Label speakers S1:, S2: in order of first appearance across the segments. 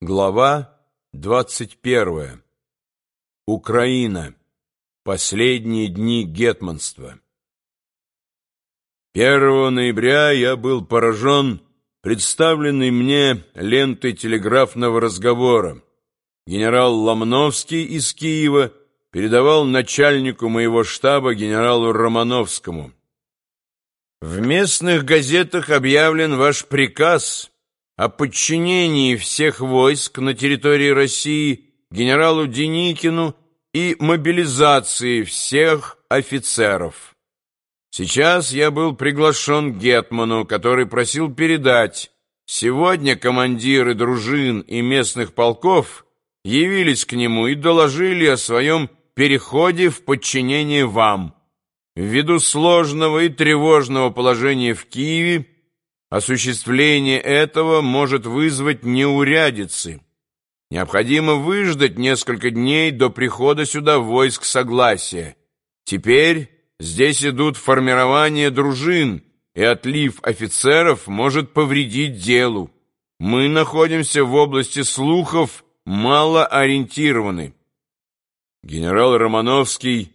S1: Глава 21. Украина. Последние дни гетманства. 1 ноября я был поражен представленной мне лентой телеграфного разговора. Генерал Ломновский из Киева передавал начальнику моего штаба генералу Романовскому. В местных газетах объявлен ваш приказ о подчинении всех войск на территории России генералу Деникину и мобилизации всех офицеров. Сейчас я был приглашен к Гетману, который просил передать. Сегодня командиры дружин и местных полков явились к нему и доложили о своем переходе в подчинение вам. Ввиду сложного и тревожного положения в Киеве, Осуществление этого может вызвать неурядицы. Необходимо выждать несколько дней до прихода сюда войск согласия. Теперь здесь идут формирование дружин, и отлив офицеров может повредить делу. Мы находимся в области слухов, мало ориентированы. Генерал Романовский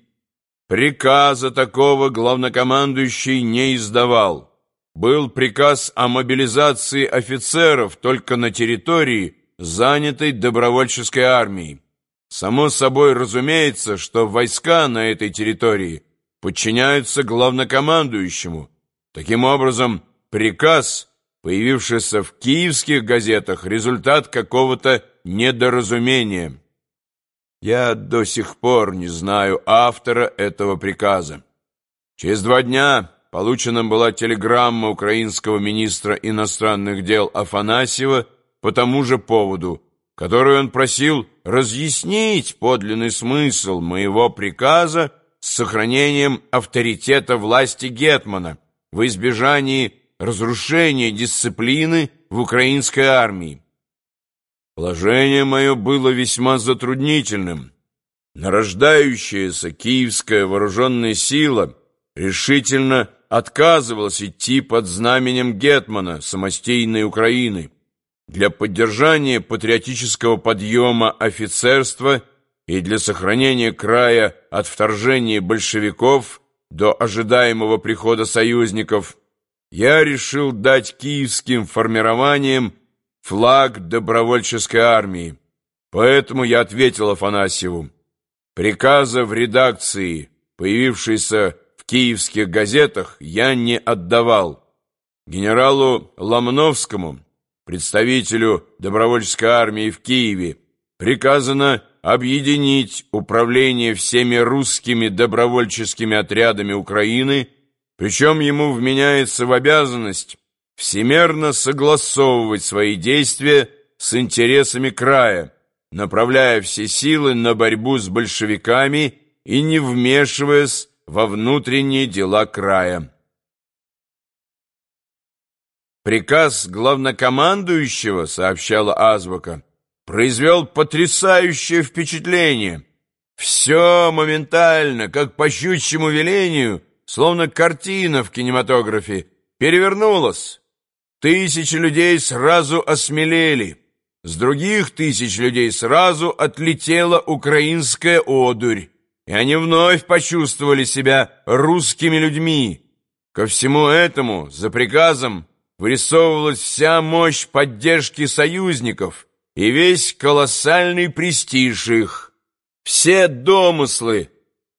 S1: приказа такого главнокомандующий не издавал был приказ о мобилизации офицеров только на территории, занятой добровольческой армией. Само собой разумеется, что войска на этой территории подчиняются главнокомандующему. Таким образом, приказ, появившийся в киевских газетах, результат какого-то недоразумения. Я до сих пор не знаю автора этого приказа. Через два дня получена была телеграмма украинского министра иностранных дел Афанасьева по тому же поводу, которую он просил разъяснить подлинный смысл моего приказа с сохранением авторитета власти Гетмана в избежании разрушения дисциплины в украинской армии. Положение мое было весьма затруднительным. Нарождающаяся киевская вооруженная сила решительно отказывалась идти под знаменем Гетмана самостийной Украины для поддержания патриотического подъема офицерства и для сохранения края от вторжения большевиков до ожидаемого прихода союзников, я решил дать киевским формированиям флаг добровольческой армии. Поэтому я ответил Афанасьеву. Приказа в редакции, появившейся киевских газетах я не отдавал. Генералу Ломновскому, представителю добровольческой армии в Киеве, приказано объединить управление всеми русскими добровольческими отрядами Украины, причем ему вменяется в обязанность всемерно согласовывать свои действия с интересами края, направляя все силы на борьбу с большевиками и не вмешиваясь во внутренние дела края. Приказ главнокомандующего, сообщала Азбука, произвел потрясающее впечатление. Все моментально, как по щучьему велению, словно картина в кинематографе, перевернулось. Тысячи людей сразу осмелели. С других тысяч людей сразу отлетела украинская одурь и они вновь почувствовали себя русскими людьми. Ко всему этому, за приказом, вырисовывалась вся мощь поддержки союзников и весь колоссальный престиж их. Все домыслы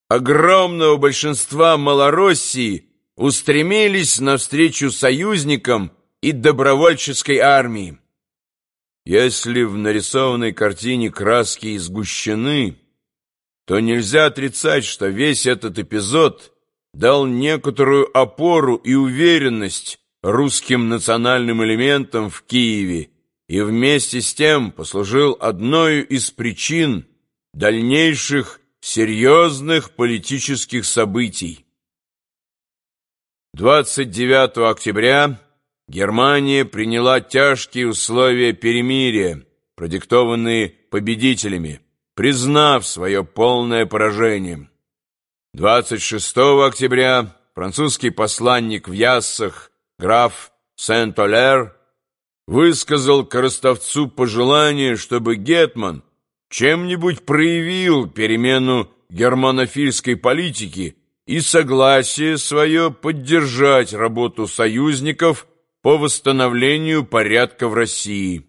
S1: огромного большинства Малороссии устремились навстречу союзникам и добровольческой армии. Если в нарисованной картине краски изгущены, то нельзя отрицать, что весь этот эпизод дал некоторую опору и уверенность русским национальным элементам в Киеве и вместе с тем послужил одной из причин дальнейших серьезных политических событий. 29 октября Германия приняла тяжкие условия перемирия, продиктованные победителями признав свое полное поражение. 26 октября французский посланник в Яссах граф Сент-Олер высказал Коростовцу пожелание, чтобы Гетман чем-нибудь проявил перемену германофильской политики и согласие свое поддержать работу союзников по восстановлению порядка в России.